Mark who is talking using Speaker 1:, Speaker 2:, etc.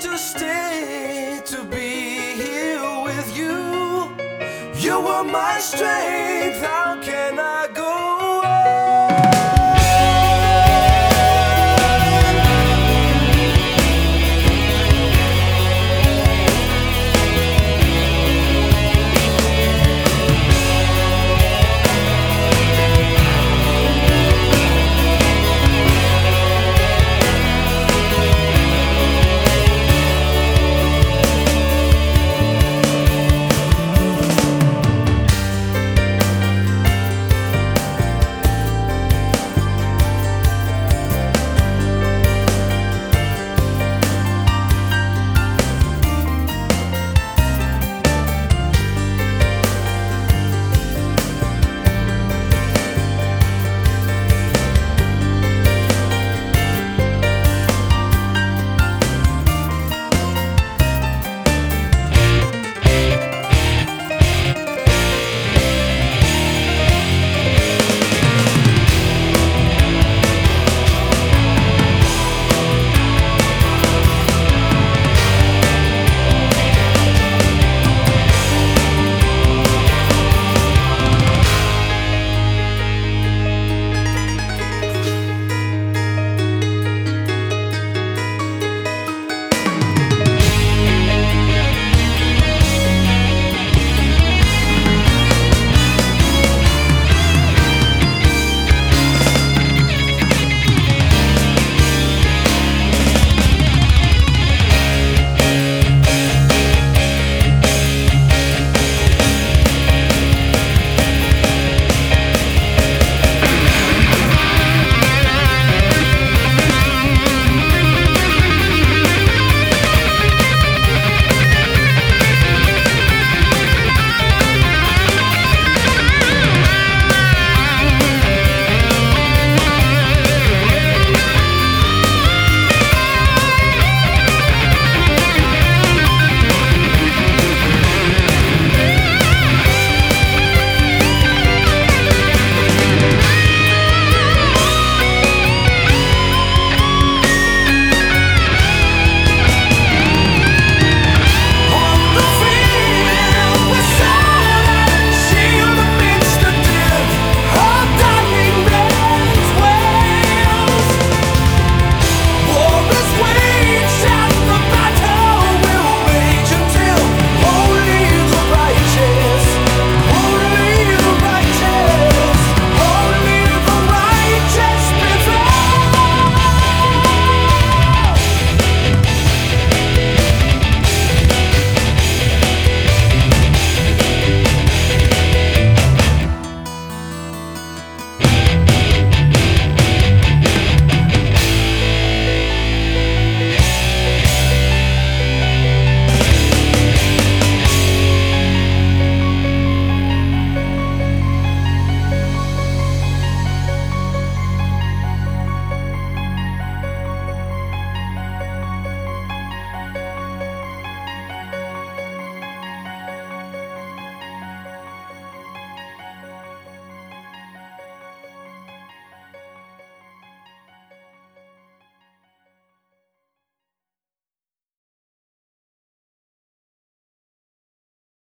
Speaker 1: to stay to be here with you. You were my strength.